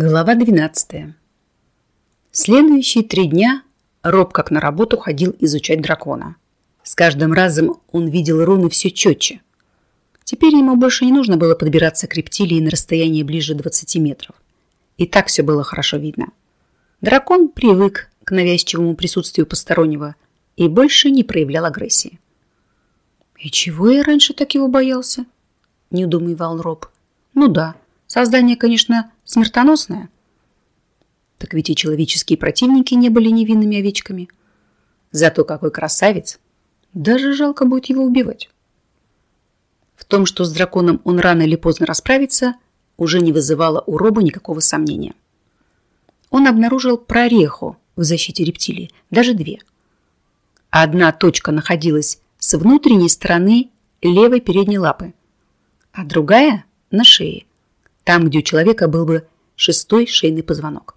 Глава 12. Следующие три дня Роб как на работу ходил изучать дракона. С каждым разом он видел руны все четче. Теперь ему больше не нужно было подбираться к рептилии на расстояние ближе 20 метров. И так все было хорошо видно. Дракон привык к навязчивому присутствию постороннего и больше не проявлял агрессии. «И чего я раньше так его боялся?» – неудумывал Роб. «Ну да, создание, конечно, смертоносная. Так ведь и человеческие противники не были невинными овечками. Зато какой красавец! Даже жалко будет его убивать. В том, что с драконом он рано или поздно расправится, уже не вызывало у Роба никакого сомнения. Он обнаружил прореху в защите рептилии, даже две. Одна точка находилась с внутренней стороны левой передней лапы, а другая – на шее, там, где у человека был бы шестой шейный позвонок.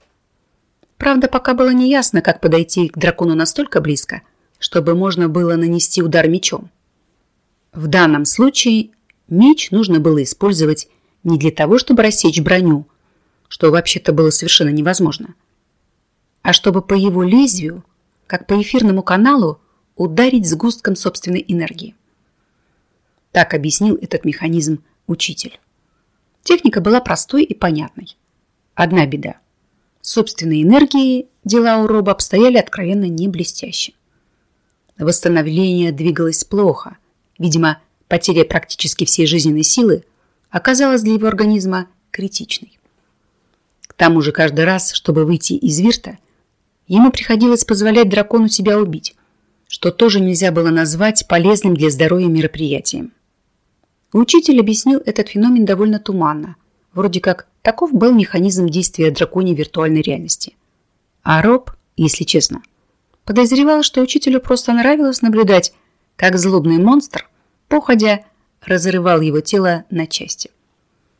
Правда, пока было неясно, как подойти к дракону настолько близко, чтобы можно было нанести удар мечом. В данном случае меч нужно было использовать не для того, чтобы рассечь броню, что вообще-то было совершенно невозможно, а чтобы по его лезвию, как по эфирному каналу, ударить сгустком собственной энергии. Так объяснил этот механизм учитель. Техника была простой и понятной. Одна беда. Собственной энергии дела у Роба обстояли откровенно не блестяще. Восстановление двигалось плохо. Видимо, потеря практически всей жизненной силы оказалась для его организма критичной. К тому же каждый раз, чтобы выйти из вирта, ему приходилось позволять дракону себя убить, что тоже нельзя было назвать полезным для здоровья мероприятием. Учитель объяснил этот феномен довольно туманно. Вроде как таков был механизм действия драконьей виртуальной реальности. А Роб, если честно, подозревал, что учителю просто нравилось наблюдать, как злобный монстр, походя, разрывал его тело на части.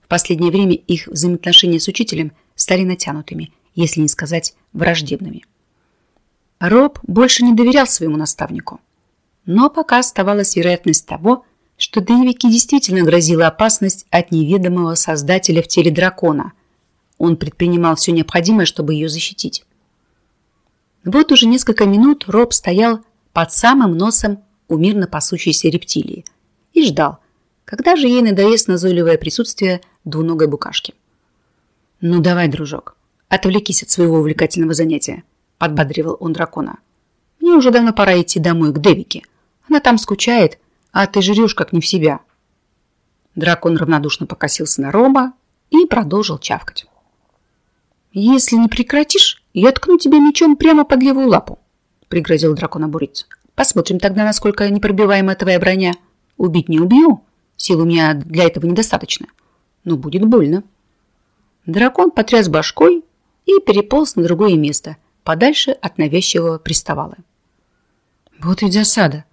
В последнее время их взаимоотношения с учителем стали натянутыми, если не сказать враждебными. Роб больше не доверял своему наставнику. Но пока оставалась вероятность того, что Денвике действительно грозила опасность от неведомого создателя в теле дракона. Он предпринимал все необходимое, чтобы ее защитить. Вот уже несколько минут Роб стоял под самым носом у мирно пасущейся рептилии и ждал, когда же ей надоест назойливое присутствие двуногой букашки. «Ну давай, дружок, отвлекись от своего увлекательного занятия», подбадривал он дракона. «Мне уже давно пора идти домой к Девике. Она там скучает а ты жрешь как не в себя. Дракон равнодушно покосился на Роба и продолжил чавкать. «Если не прекратишь, я ткну тебя мечом прямо под левую лапу», пригрозил дракон обуриться. «Посмотрим тогда, насколько непробиваема твоя броня. Убить не убью, сил у меня для этого недостаточно, но будет больно». Дракон потряс башкой и переполз на другое место, подальше от навязчивого приставала. «Вот ведь засада!»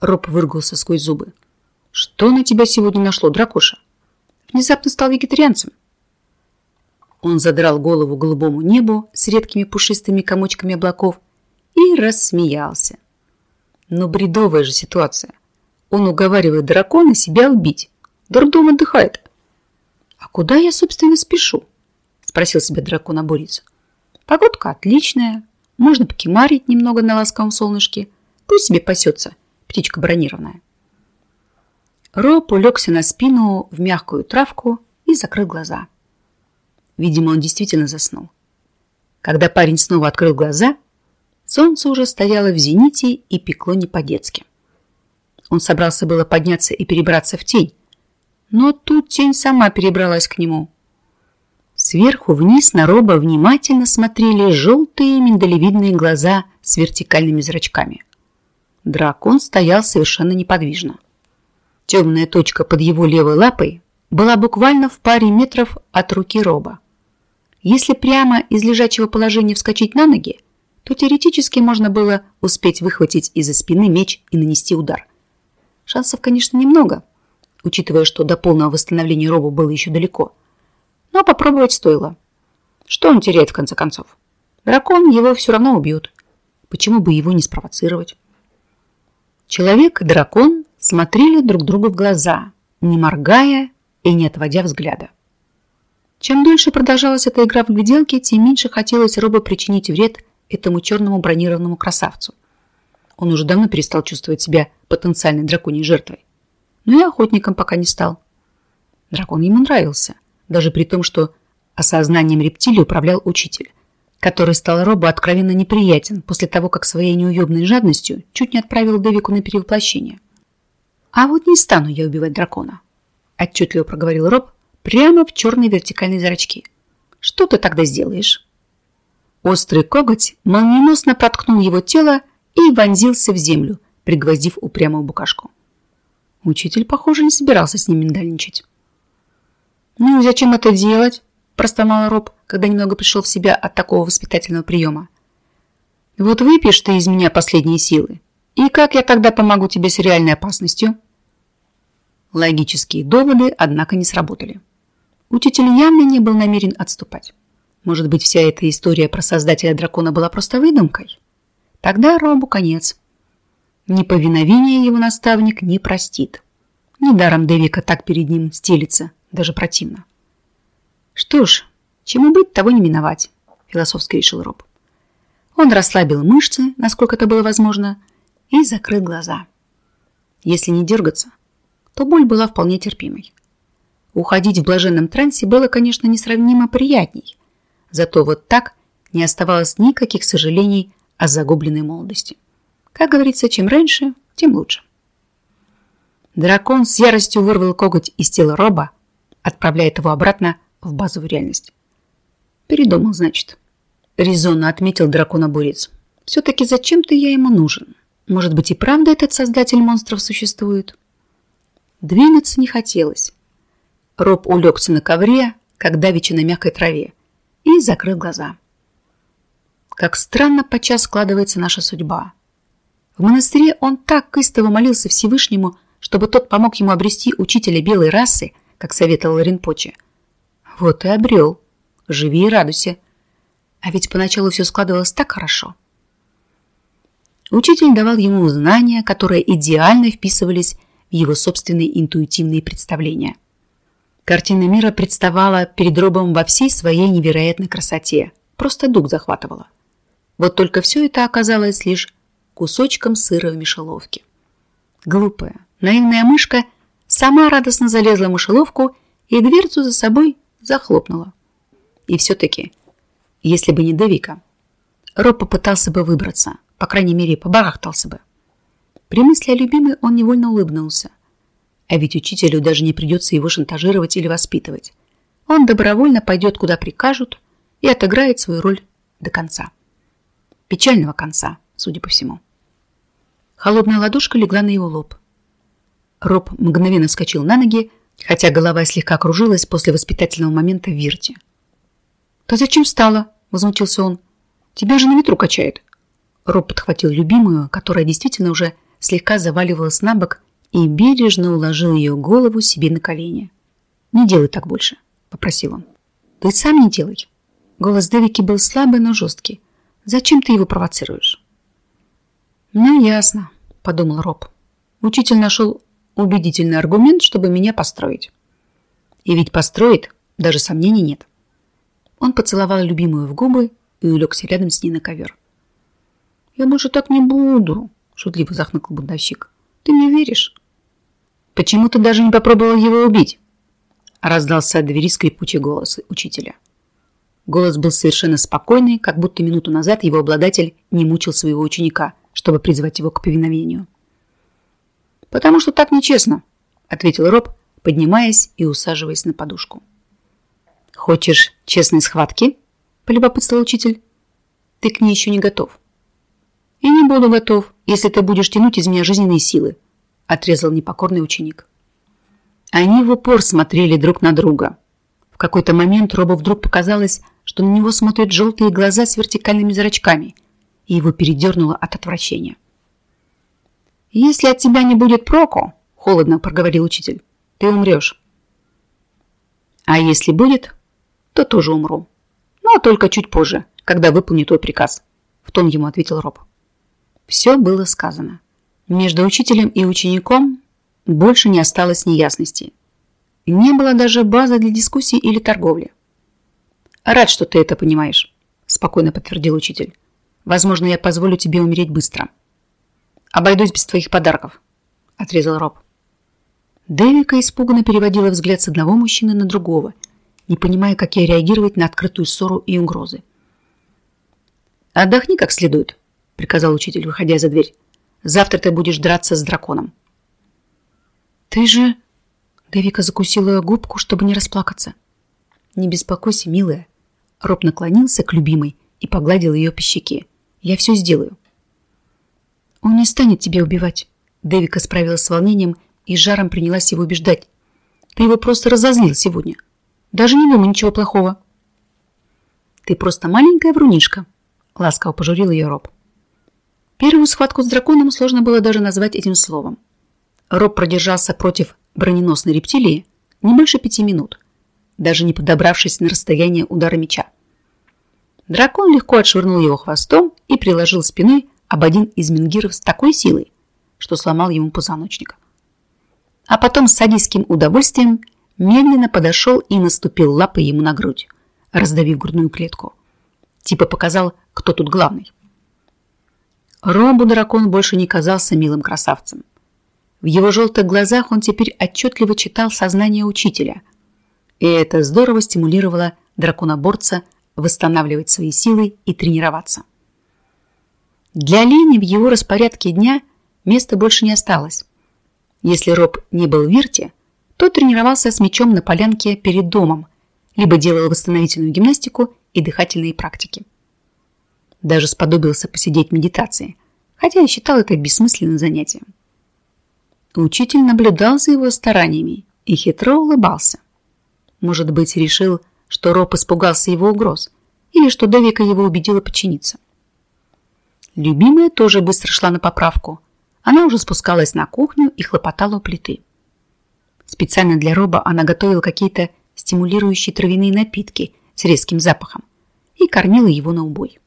Роб выругался сквозь зубы. «Что на тебя сегодня нашло, дракоша? Внезапно стал вегетарианцем?» Он задрал голову голубому небу с редкими пушистыми комочками облаков и рассмеялся. Но бредовая же ситуация. Он уговаривает дракона себя убить. Дурдом отдыхает. «А куда я, собственно, спешу?» Спросил себя дракон оборец. «Погодка отличная. Можно покемарить немного на ласковом солнышке. Пусть себе пасется» птичка бронированная. Роб улегся на спину в мягкую травку и закрыл глаза. Видимо, он действительно заснул. Когда парень снова открыл глаза, солнце уже стояло в зените и пекло не по-детски. Он собрался было подняться и перебраться в тень, но тут тень сама перебралась к нему. Сверху вниз на Роба внимательно смотрели желтые миндалевидные глаза с вертикальными зрачками. Дракон стоял совершенно неподвижно. Темная точка под его левой лапой была буквально в паре метров от руки Роба. Если прямо из лежачего положения вскочить на ноги, то теоретически можно было успеть выхватить из-за спины меч и нанести удар. Шансов, конечно, немного, учитывая, что до полного восстановления Роба было еще далеко. Но попробовать стоило. Что он теряет в конце концов? Дракон его все равно убьет. Почему бы его не спровоцировать? Человек и дракон смотрели друг другу в глаза, не моргая и не отводя взгляда. Чем дольше продолжалась эта игра в гляделки, тем меньше хотелось Робу причинить вред этому черному бронированному красавцу. Он уже давно перестал чувствовать себя потенциальной драконьей жертвой. Но и охотником пока не стал. Дракон ему нравился, даже при том, что осознанием рептилии управлял учитель, который стал Робу откровенно неприятен после того, как своей неуемной жадностью чуть не отправил Дэвику на перевоплощение. «А вот не стану я убивать дракона», – отчетливо проговорил Роб прямо в черные вертикальные зрачки. «Что ты тогда сделаешь?» Острый коготь молниеносно проткнул его тело и вонзился в землю, пригвоздив упрямую букашку. Учитель, похоже, не собирался с ним миндальничать. «Ну и зачем это делать?» – простонал Роб, когда немного пришел в себя от такого воспитательного приема. «Вот выпьешь ты из меня последние силы, и как я тогда помогу тебе с реальной опасностью?» Логические доводы, однако, не сработали. Учитель явно не был намерен отступать. Может быть, вся эта история про создателя дракона была просто выдумкой? Тогда Робу конец. Неповиновение его наставник не простит. Недаром Девика так перед ним стелится, даже противно. Что ж, чему быть, того не миновать, философски решил Роб. Он расслабил мышцы, насколько это было возможно, и закрыл глаза. Если не дергаться, то боль была вполне терпимой. Уходить в блаженном трансе было, конечно, несравнимо приятней. Зато вот так не оставалось никаких сожалений о загубленной молодости. Как говорится, чем раньше, тем лучше. Дракон с яростью вырвал коготь из тела Роба, отправляя его обратно в базовую реальность. Передумал, значит. Резонно отметил дракон-обурец. Все-таки зачем-то я ему нужен. Может быть и правда этот создатель монстров существует? Двигаться не хотелось. Роб улегся на ковре, как давеча на мягкой траве, и закрыл глаза. Как странно подчас складывается наша судьба. В монастыре он так истово молился Всевышнему, чтобы тот помог ему обрести учителя белой расы, как советовал Ринпоче. Вот и обрел. Живи и радуйся. А ведь поначалу все складывалось так хорошо. Учитель давал ему знания, которые идеально вписывались в его собственные интуитивные представления. Картина мира представала перед Робом во всей своей невероятной красоте. Просто дух захватывала. Вот только все это оказалось лишь кусочком сыра в мышеловке. Глупая, наивная мышка сама радостно залезла в мышеловку и дверцу за собой захлопнула. И все-таки, если бы не Девика, Роб попытался бы выбраться, по крайней мере, побарахтался бы. При мысли о любимой он невольно улыбнулся. А ведь учителю даже не придется его шантажировать или воспитывать. Он добровольно пойдет, куда прикажут, и отыграет свою роль до конца печального конца, судя по всему. Холодная ладошка легла на его лоб. Роб мгновенно вскочил на ноги, хотя голова слегка кружилась после воспитательного момента в Вирте. «Ты зачем встала?» – возмутился он. «Тебя же на ветру качает». Роб подхватил любимую, которая действительно уже слегка заваливалась на бок, и бережно уложил ее голову себе на колени. «Не делай так больше», – попросил он. «Ты сам не делай». Голос Девики был слабый, но жесткий. Зачем ты его провоцируешь? Ну, ясно, подумал Роб. Учитель нашел убедительный аргумент, чтобы меня построить. И ведь построит, даже сомнений нет. Он поцеловал любимую в губы и улегся рядом с ней на ковер. «Я больше так не буду», – шутливо захныкал бунтовщик. «Ты мне веришь?» «Почему ты даже не попробовал его убить?» Раздался от двери скрипучий голос учителя. Голос был совершенно спокойный, как будто минуту назад его обладатель не мучил своего ученика, чтобы призвать его к повиновению. «Потому что так нечестно», — ответил Роб, поднимаясь и усаживаясь на подушку. «Хочешь честной схватки?» — полюбопытствовал учитель. «Ты к ней еще не готов». «И не буду готов, если ты будешь тянуть из меня жизненные силы», — отрезал непокорный ученик. Они в упор смотрели друг на друга. В какой-то момент Робу вдруг показалось, что на него смотрят желтые глаза с вертикальными зрачками, и его передернуло от отвращения. «Если от тебя не будет проку, — холодно проговорил учитель, — ты умрешь. А если будет, то тоже умру. Но только чуть позже, когда выполню твой приказ, — в тон ему ответил Роб. Все было сказано. Между учителем и учеником больше не осталось неясности. Не было даже базы для дискуссий или торговли. Рад, что ты это понимаешь, спокойно подтвердил учитель. Возможно, я позволю тебе умереть быстро. Обойдусь без твоих подарков, отрезал Роб. Дэвика испуганно переводила взгляд с одного мужчины на другого, не понимая, как ей реагировать на открытую ссору и угрозы. «Отдохни как следует», — приказал учитель, выходя за дверь. «Завтра ты будешь драться с драконом». «Ты же...» Дэвика закусила губку, чтобы не расплакаться. «Не беспокойся, милая». Роб наклонился к любимой и погладил ее по щеке. «Я все сделаю». «Он не станет тебя убивать». Дэвика справилась с волнением и жаром принялась его убеждать. «Ты его просто разозлил сегодня. Даже не думай ничего плохого». «Ты просто маленькая врунишка», — ласково пожурил ее Роб. Первую схватку с драконом сложно было даже назвать этим словом. Роб продержался против броненосной рептилии не больше пяти минут, даже не подобравшись на расстояние удара меча. Дракон легко отшвырнул его хвостом и приложил спиной об один из мингиров с такой силой, что сломал ему позвоночник а потом с садистским удовольствием медленно подошел и наступил лапой ему на грудь, раздавив грудную клетку. Типа показал, кто тут главный. Робу дракон больше не казался милым красавцем. В его желтых глазах он теперь отчетливо читал сознание учителя. И это здорово стимулировало драконоборца восстанавливать свои силы и тренироваться. Для Лени в его распорядке дня места больше не осталось. Если Роб не был в Вирте, то тренировался с мячом на полянке перед домом, либо делал восстановительную гимнастику и дыхательные практики. Даже сподобился посидеть в медитации, хотя и считал это бессмысленным занятием. Учитель наблюдал за его стараниями и хитро улыбался. Может быть, решил, что Роб испугался его угроз, или что Девика его убедила подчиниться. Любимая тоже быстро шла на поправку – она уже спускалась на кухню и хлопотала у плиты. Специально для Роба она готовила какие-то стимулирующие травяные напитки с резким запахом и кормила его на убой.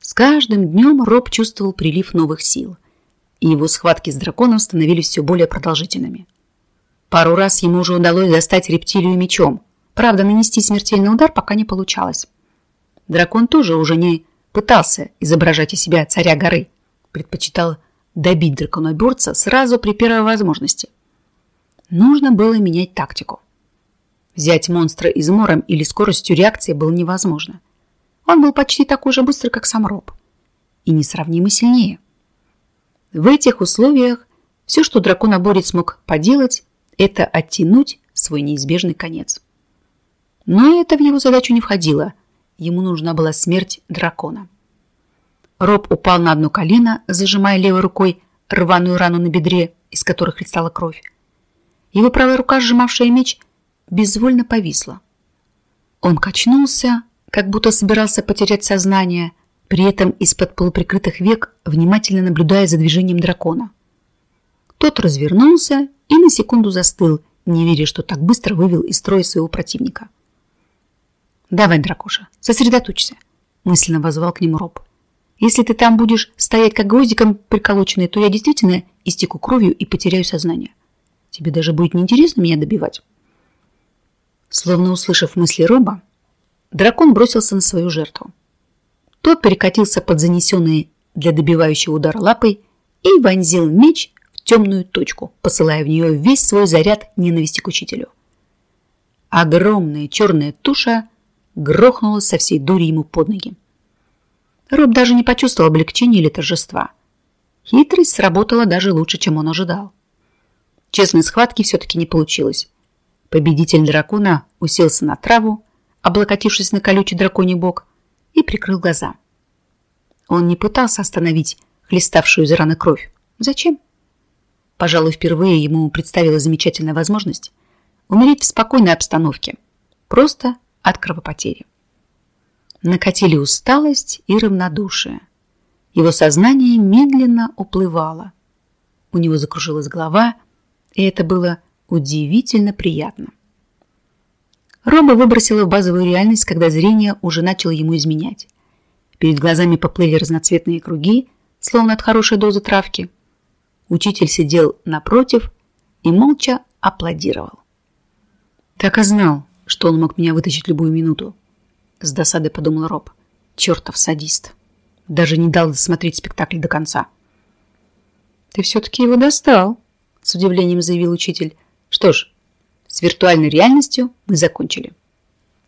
С каждым днем Роб чувствовал прилив новых сил, и его схватки с драконом становились все более продолжительными. Пару раз ему уже удалось достать рептилию мечом, правда, нанести смертельный удар пока не получалось. Дракон тоже уже не пытался изображать из себя царя горы, предпочитал добить драконоборца сразу при первой возможности. Нужно было менять тактику. Взять монстра измором или скоростью реакции было невозможно. Он был почти такой же быстрый, как сам Роб. И несравнимо сильнее. В этих условиях все, что драконоборец мог поделать, это оттянуть свой неизбежный конец. Но это в его задачу не входило. Ему нужна была смерть дракона. Роб упал на одно колено, зажимая левой рукой рваную рану на бедре, из которой хлестала кровь. Его правая рука, сжимавшая меч, безвольно повисла. Он качнулся, как будто собирался потерять сознание, при этом из-под полуприкрытых век внимательно наблюдая за движением дракона. Тот развернулся и на секунду застыл, не веря, что так быстро вывел из строя своего противника. «Давай, дракоша, сосредоточься», мысленно возвал к нему Роб. Если ты там будешь стоять как гвоздиком приколоченный, то я действительно истеку кровью и потеряю сознание. Тебе даже будет неинтересно меня добивать. Словно услышав мысли Роба, дракон бросился на свою жертву. Тот перекатился под занесенные для добивающего удара лапой и вонзил меч в темную точку, посылая в нее весь свой заряд ненависти к учителю. Огромная черная туша грохнула со всей дури ему под ноги. Роб даже не почувствовал облегчения или торжества. Хитрость сработала даже лучше, чем он ожидал. Честной схватки все-таки не получилось. Победитель дракона уселся на траву, облокотившись на колючий драконий бок, и прикрыл глаза. Он не пытался остановить хлеставшую из раны кровь. Зачем? Пожалуй, впервые ему представилась замечательная возможность умереть в спокойной обстановке, просто от кровопотери накатили усталость и равнодушие. Его сознание медленно уплывало. У него закружилась голова, и это было удивительно приятно. Роба выбросила в базовую реальность, когда зрение уже начало ему изменять. Перед глазами поплыли разноцветные круги, словно от хорошей дозы травки. Учитель сидел напротив и молча аплодировал. Так и знал, что он мог меня вытащить любую минуту. С досадой подумал Роб. Чертов садист. Даже не дал досмотреть спектакль до конца. Ты все-таки его достал, с удивлением заявил учитель. Что ж, с виртуальной реальностью мы закончили.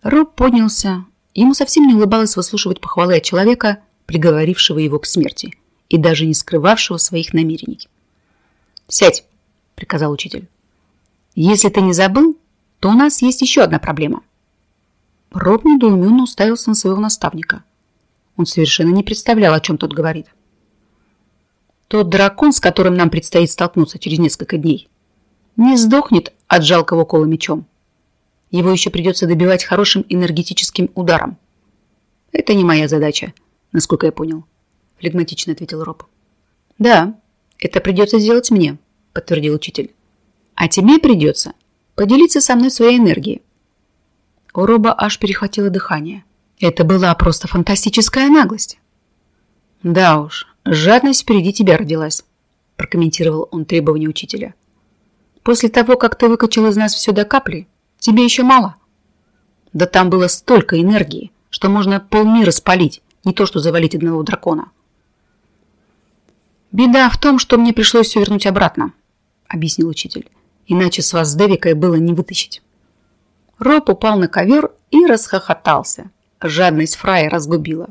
Роб поднялся. Ему совсем не улыбалось выслушивать похвалы от человека, приговорившего его к смерти и даже не скрывавшего своих намерений. «Сядь», — приказал учитель. «Если ты не забыл, то у нас есть еще одна проблема». Роб недоуменно уставился на своего наставника. Он совершенно не представлял, о чем тот говорит. Тот дракон, с которым нам предстоит столкнуться через несколько дней, не сдохнет от жалкого укола мечом. Его еще придется добивать хорошим энергетическим ударом. Это не моя задача, насколько я понял, флегматично ответил Роб. Да, это придется сделать мне, подтвердил учитель. А тебе придется поделиться со мной своей энергией. У Роба аж перехватило дыхание. Это была просто фантастическая наглость. Да уж, жадность впереди тебя родилась, прокомментировал он требования учителя. После того, как ты выкачал из нас все до капли, тебе еще мало. Да там было столько энергии, что можно полмира спалить, не то что завалить одного дракона. Беда в том, что мне пришлось все вернуть обратно, объяснил учитель. Иначе с вас с Девикой было не вытащить. Роб упал на ковер и расхохотался. Жадность Фрая разгубила.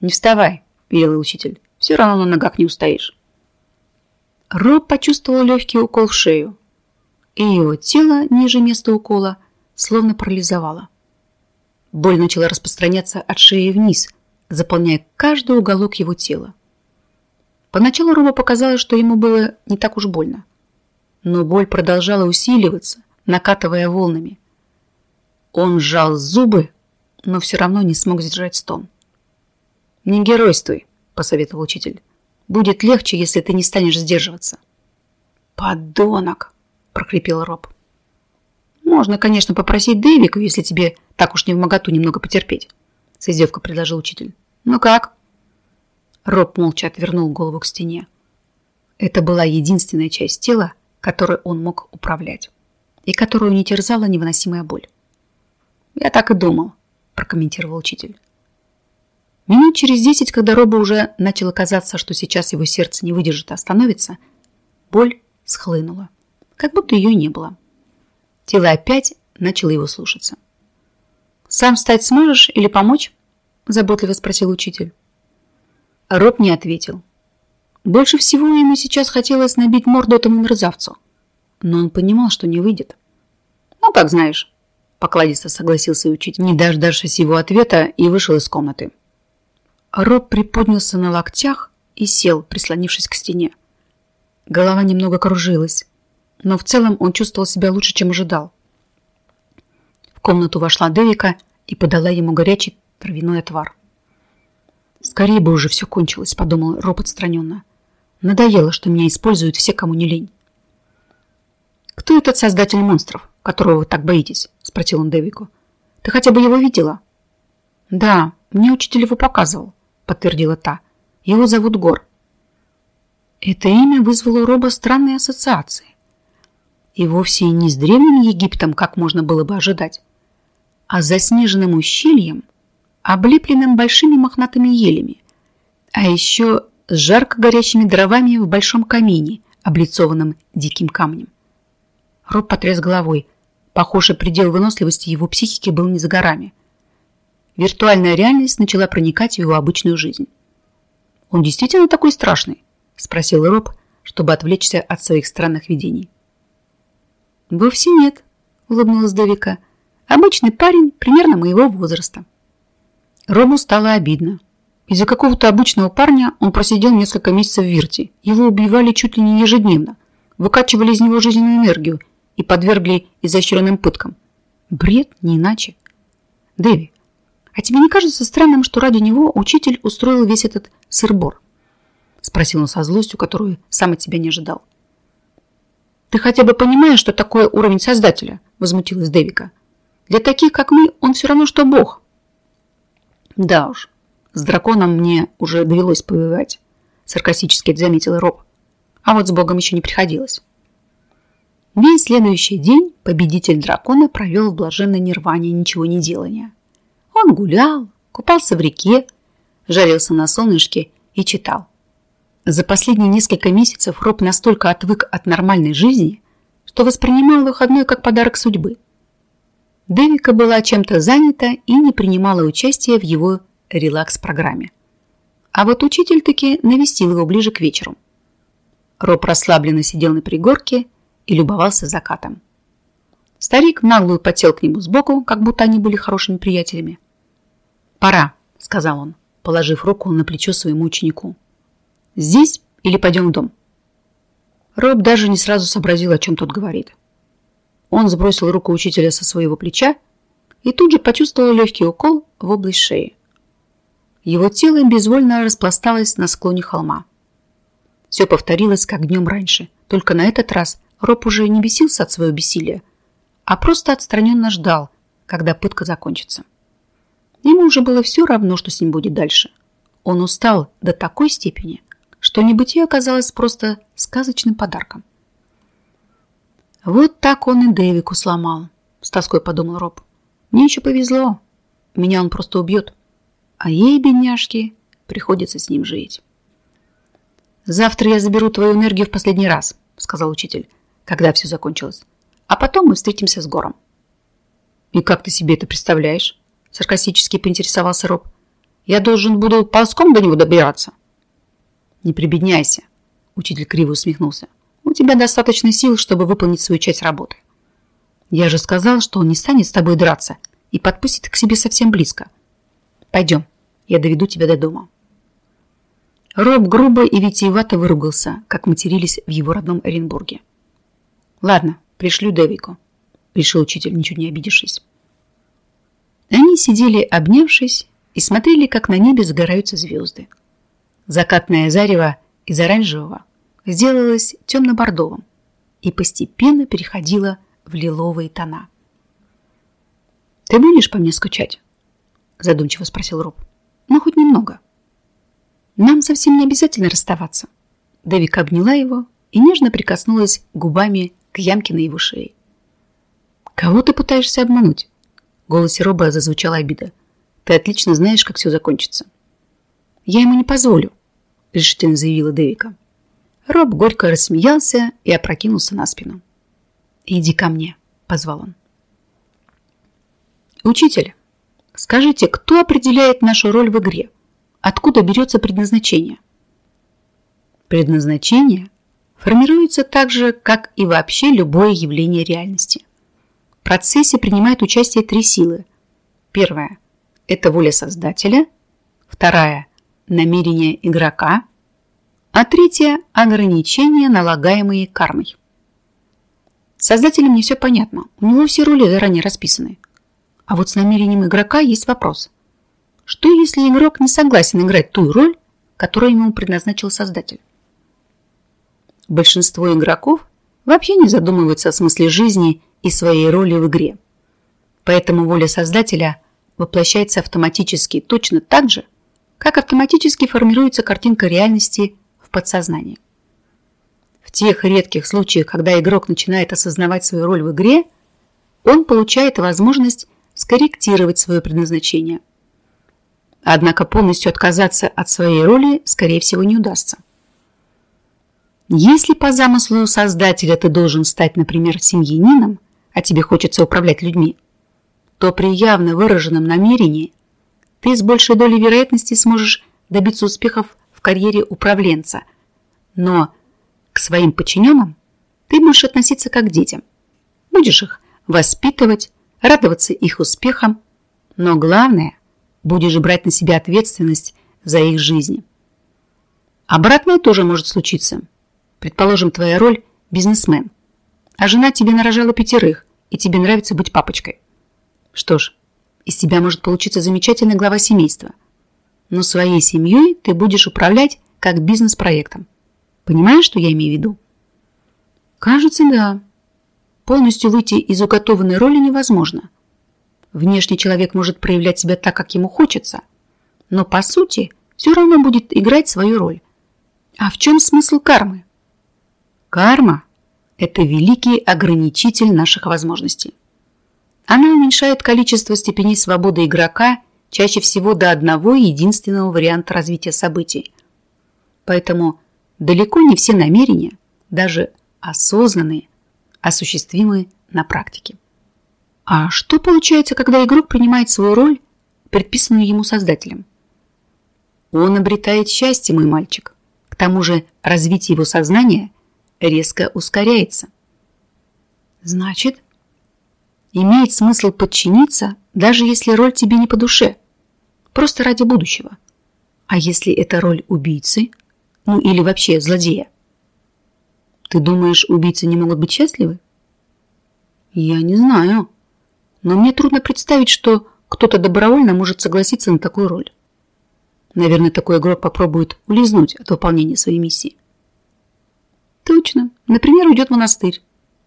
«Не вставай», – велел учитель. «Все равно на ногах не устоишь». Роб почувствовал легкий укол в шею, и его тело ниже места укола словно парализовало. Боль начала распространяться от шеи вниз, заполняя каждый уголок его тела. Поначалу Роба показалось, что ему было не так уж больно. Но боль продолжала усиливаться, накатывая волнами. Он сжал зубы, но все равно не смог сдержать стон. «Не геройствуй», – посоветовал учитель. Будет легче, если ты не станешь сдерживаться. Подонок, прохрипел Роб. Можно, конечно, попросить Дэвику, если тебе так уж не в моготу немного потерпеть, с издевкой предложил учитель. Ну как? Роб молча отвернул голову к стене. Это была единственная часть тела, которой он мог управлять и которую не терзала невыносимая боль. «Я так и думал», – прокомментировал учитель. Минут через десять, когда Робу уже начало казаться, что сейчас его сердце не выдержит и остановится, боль схлынула, как будто ее не было. Тело опять начало его слушаться. «Сам встать сможешь или помочь?» – заботливо спросил учитель. Роб не ответил. Больше всего ему сейчас хотелось набить морду этому мерзавцу, но он понимал, что не выйдет. «Ну, как знаешь», – покладисто согласился учитель, не дождавшись его ответа, и вышел из комнаты. Роб приподнялся на локтях и сел, прислонившись к стене. Голова немного кружилась, но в целом он чувствовал себя лучше, чем ожидал. В комнату вошла Девика и подала ему горячий травяной отвар. «Скорее бы уже все кончилось», — подумал Роб отстраненно. «Надоело, что меня используют все, кому не лень». «Кто этот создатель монстров, которого вы так боитесь?» — спросил он Девику. «Ты хотя бы его видела?» «Да, мне учитель его показывал подтвердила та. Его зовут Гор. Это имя вызвало у Роба странные ассоциации. И вовсе не с древним Египтом, как можно было бы ожидать, а с заснеженным ущельем, облепленным большими мохнатыми елями, а еще с жарко горящими дровами в большом камине, облицованном диким камнем. Роб потряс головой. Похоже, предел выносливости его психики был не за горами виртуальная реальность начала проникать в его обычную жизнь. «Он действительно такой страшный?» – спросил Роб, чтобы отвлечься от своих странных видений. «Вовсе нет», – улыбнулась Девика. «Обычный парень примерно моего возраста». Робу стало обидно. Из-за какого-то обычного парня он просидел несколько месяцев в Вирте. Его убивали чуть ли не ежедневно, выкачивали из него жизненную энергию и подвергли изощренным пыткам. Бред, не иначе. Дэви, «А тебе не кажется странным, что ради него учитель устроил весь этот сырбор?» Спросил он со злостью, которую сам от тебя не ожидал. «Ты хотя бы понимаешь, что такое уровень Создателя?» Возмутилась Дэвика. «Для таких, как мы, он все равно, что Бог». «Да уж, с драконом мне уже довелось повоевать», саркастически заметил Роб. «А вот с Богом еще не приходилось». Весь следующий день победитель дракона провел в блаженной нирване ничего не делания. Он гулял, купался в реке, жарился на солнышке и читал. За последние несколько месяцев Роб настолько отвык от нормальной жизни, что воспринимал выходной как подарок судьбы. Дэвика была чем-то занята и не принимала участия в его релакс-программе. А вот учитель таки навестил его ближе к вечеру. Роб расслабленно сидел на пригорке и любовался закатом. Старик наглую подсел к нему сбоку, как будто они были хорошими приятелями. «Пора», — сказал он, положив руку на плечо своему ученику. «Здесь или пойдем в дом?» Роб даже не сразу сообразил, о чем тот говорит. Он сбросил руку учителя со своего плеча и тут же почувствовал легкий укол в область шеи. Его тело безвольно распласталось на склоне холма. Все повторилось, как днем раньше, только на этот раз Роб уже не бесился от своего бессилия, а просто отстраненно ждал, когда пытка закончится. Ему уже было все равно, что с ним будет дальше. Он устал до такой степени, что небытие оказалось просто сказочным подарком. Вот так он и Дэвику сломал, с тоской подумал Роб. Мне еще повезло. Меня он просто убьет. А ей, бедняжке, приходится с ним жить. «Завтра я заберу твою энергию в последний раз», сказал учитель, когда все закончилось. «А потом мы встретимся с Гором». «И как ты себе это представляешь?» Саркастически поинтересовался Роб. «Я должен буду ползком до него добираться?» «Не прибедняйся», – учитель криво усмехнулся. «У тебя достаточно сил, чтобы выполнить свою часть работы. Я же сказал, что он не станет с тобой драться и подпустит к себе совсем близко. Пойдем, я доведу тебя до дома». Роб грубо и витиевато выругался, как матерились в его родном Оренбурге. «Ладно, пришлю Дэвику», – решил учитель, ничуть не обидевшись. Они сидели, обнявшись, и смотрели, как на небе загораются звезды. Закатное зарево из оранжевого сделалось темно-бордовым и постепенно переходило в лиловые тона. «Ты будешь по мне скучать?» Задумчиво спросил Роб. «Ну, хоть немного». «Нам совсем не обязательно расставаться». Дэвика обняла его и нежно прикоснулась губами к ямке на его шее. «Кого ты пытаешься обмануть?» В голосе Роба зазвучала обида. «Ты отлично знаешь, как все закончится». «Я ему не позволю», – решительно заявила Дэвика. Роб горько рассмеялся и опрокинулся на спину. «Иди ко мне», – позвал он. «Учитель, скажите, кто определяет нашу роль в игре? Откуда берется предназначение?» Предназначение формируется так же, как и вообще любое явление реальности. В процессе принимают участие три силы. Первая – это воля Создателя. Вторая – намерения игрока, а третье – ограничения, налагаемые кармой. Создателям не все понятно, у него все роли заранее расписаны. А вот с намерением игрока есть вопрос. Что, если игрок не согласен играть ту роль, которую ему предназначил создатель? Большинство игроков вообще не задумываются о смысле жизни и своей роли в игре. Поэтому воля создателя воплощается автоматически точно так же, как автоматически формируется картинка реальности в подсознании. В тех редких случаях, когда игрок начинает осознавать свою роль в игре, он получает возможность скорректировать свое предназначение. Однако полностью отказаться от своей роли, скорее всего, не удастся. Если по замыслу создателя ты должен стать, например, семьянином, а тебе хочется управлять людьми, то при явно выраженном намерении ты с большей долей вероятности сможешь добиться успехов в карьере управленца. Но к своим подчиненным ты будешь относиться как к детям. Будешь их воспитывать, радоваться их успехам, но главное, будешь брать на себя ответственность за их жизни. Обратное тоже может случиться. Предположим, твоя роль – бизнесмен, а жена тебе нарожала пятерых, и тебе нравится быть папочкой. Что ж, из тебя может получиться замечательный глава семейства. Но своей семьей ты будешь управлять как бизнес-проектом. Понимаешь, что я имею в виду? Кажется, да. Полностью выйти из уготованной роли невозможно. Внешний человек может проявлять себя так, как ему хочется, но по сути все равно будет играть свою роль. А в чем смысл кармы? Карма – это великий ограничитель наших возможностей. Она уменьшает количество степеней свободы игрока чаще всего до одного единственного варианта развития событий. Поэтому далеко не все намерения, даже осознанные, осуществимы на практике. А что получается, когда игрок принимает свою роль, предписанную ему создателем? Он обретает счастье, мой мальчик. К тому же развитие его сознания резко ускоряется. Значит, имеет смысл подчиниться, даже если роль тебе не по душе, просто ради будущего. А если это роль убийцы, ну или вообще злодея? Ты думаешь, убийцы не могут быть счастливы? Я не знаю. Но мне трудно представить, что кто-то добровольно может согласиться на такую роль. Наверное, такой игрок попробует улизнуть от выполнения своей миссии. Точно. Например, уйдет в монастырь.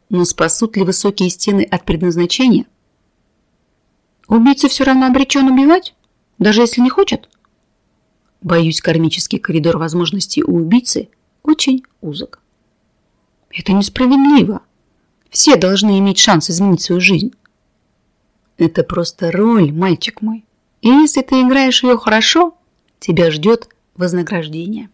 Но спасут ли высокие стены от предназначения? Убийца все равно обречен убивать, даже если не хочет. Боюсь, кармический коридор возможностей у убийцы очень узок. Это несправедливо. Все должны иметь шанс изменить свою жизнь. Это просто роль, мальчик мой. И если ты играешь ее хорошо, тебя ждет вознаграждение.